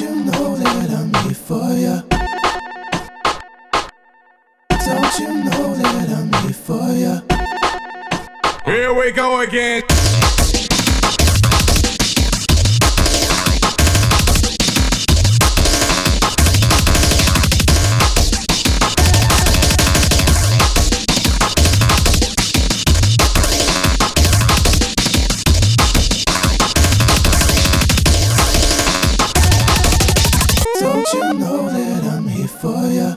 you know that I'm here for ya? Don't you know that I'm here for ya? Here we go again. you know that I'm here for ya.